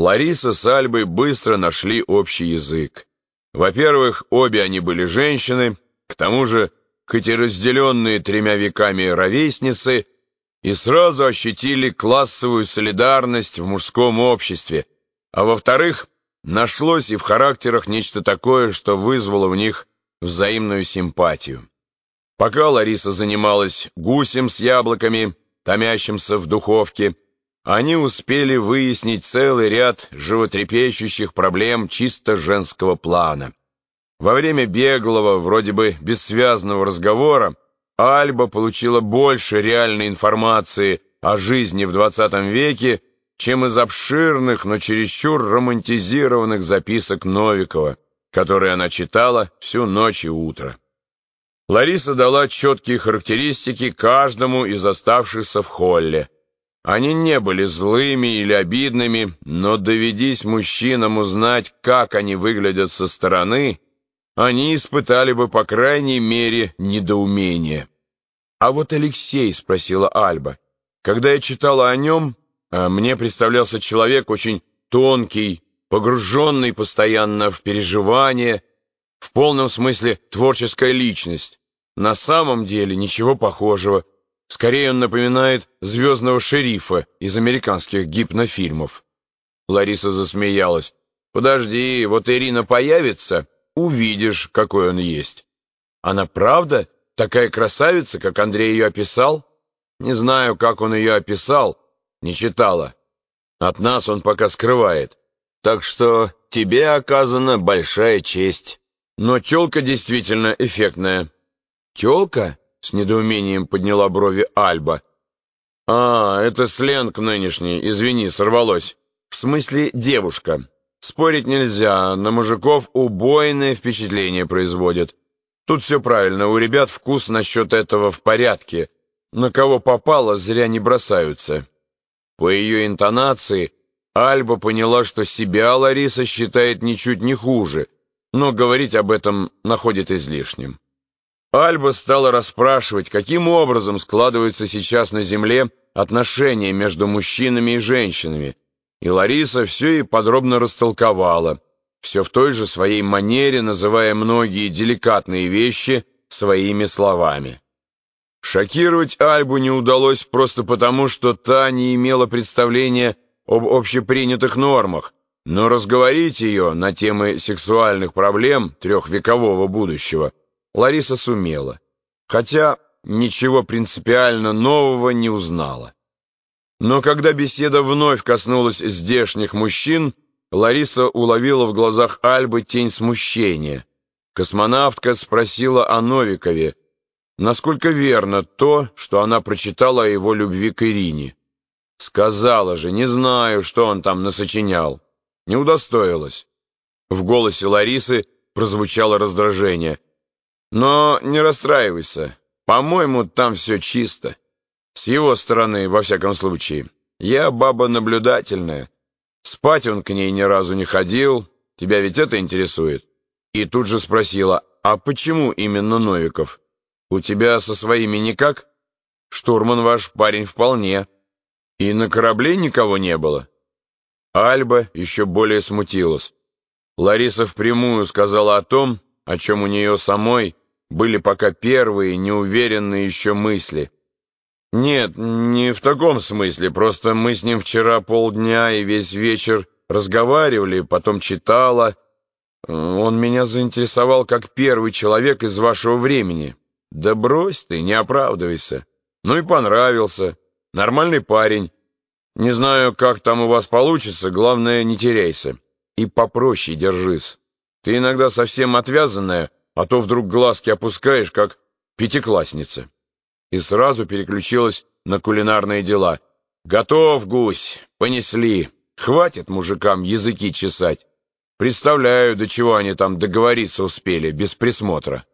Лариса с Альбой быстро нашли общий язык. Во-первых, обе они были женщины, к тому же, хоть и разделенные тремя веками ровесницы, и сразу ощутили классовую солидарность в мужском обществе, а во-вторых, нашлось и в характерах нечто такое, что вызвало в них взаимную симпатию. Пока Лариса занималась гусем с яблоками, томящимся в духовке, они успели выяснить целый ряд животрепещущих проблем чисто женского плана. Во время беглого, вроде бы бессвязного разговора Альба получила больше реальной информации о жизни в 20 веке, чем из обширных, но чересчур романтизированных записок Новикова, которые она читала всю ночь и утро. Лариса дала четкие характеристики каждому из оставшихся в холле. Они не были злыми или обидными, но доведись мужчинам узнать, как они выглядят со стороны, они испытали бы, по крайней мере, недоумение. «А вот Алексей?» — спросила Альба. «Когда я читала о нем, а, мне представлялся человек очень тонкий, погруженный постоянно в переживания, в полном смысле творческая личность. На самом деле ничего похожего. Скорее он напоминает звездного шерифа из американских гипнофильмов. Лариса засмеялась. «Подожди, вот Ирина появится, увидишь, какой он есть. Она правда такая красавица, как Андрей ее описал? Не знаю, как он ее описал, не читала. От нас он пока скрывает. Так что тебе оказана большая честь. Но тёлка действительно эффектная. «Тёлка?» — с недоумением подняла брови Альба. «А, это сленг нынешний, извини, сорвалось. В смысле девушка. Спорить нельзя, на мужиков убойное впечатление производит. Тут все правильно, у ребят вкус насчет этого в порядке. На кого попало, зря не бросаются». По ее интонации Альба поняла, что себя Лариса считает ничуть не хуже, но говорить об этом находит излишним. Альба стала расспрашивать, каким образом складываются сейчас на Земле отношения между мужчинами и женщинами, и Лариса все и подробно растолковала, все в той же своей манере, называя многие деликатные вещи своими словами. Шокировать Альбу не удалось просто потому, что та не имела представления об общепринятых нормах, но разговорить ее на темы сексуальных проблем трехвекового будущего – Лариса сумела, хотя ничего принципиально нового не узнала. Но когда беседа вновь коснулась здешних мужчин, Лариса уловила в глазах Альбы тень смущения. Космонавтка спросила о Новикове, насколько верно то, что она прочитала о его любви к Ирине. Сказала же, не знаю, что он там насочинял. Не удостоилась. В голосе Ларисы прозвучало раздражение – но не расстраивайся. По-моему, там все чисто. С его стороны, во всяком случае. Я баба наблюдательная. Спать он к ней ни разу не ходил. Тебя ведь это интересует?» И тут же спросила, «А почему именно Новиков? У тебя со своими никак? Штурман ваш парень вполне. И на корабле никого не было?» Альба еще более смутилась. Лариса впрямую сказала о том, о чем у нее самой были пока первые, неуверенные еще мысли. Нет, не в таком смысле, просто мы с ним вчера полдня и весь вечер разговаривали, потом читала. Он меня заинтересовал как первый человек из вашего времени. Да брось ты, не оправдывайся. Ну и понравился. Нормальный парень. Не знаю, как там у вас получится, главное, не теряйся. И попроще держись. Ты иногда совсем отвязанная, а то вдруг глазки опускаешь, как пятиклассница. И сразу переключилась на кулинарные дела. «Готов, гусь, понесли. Хватит мужикам языки чесать. Представляю, до чего они там договориться успели, без присмотра».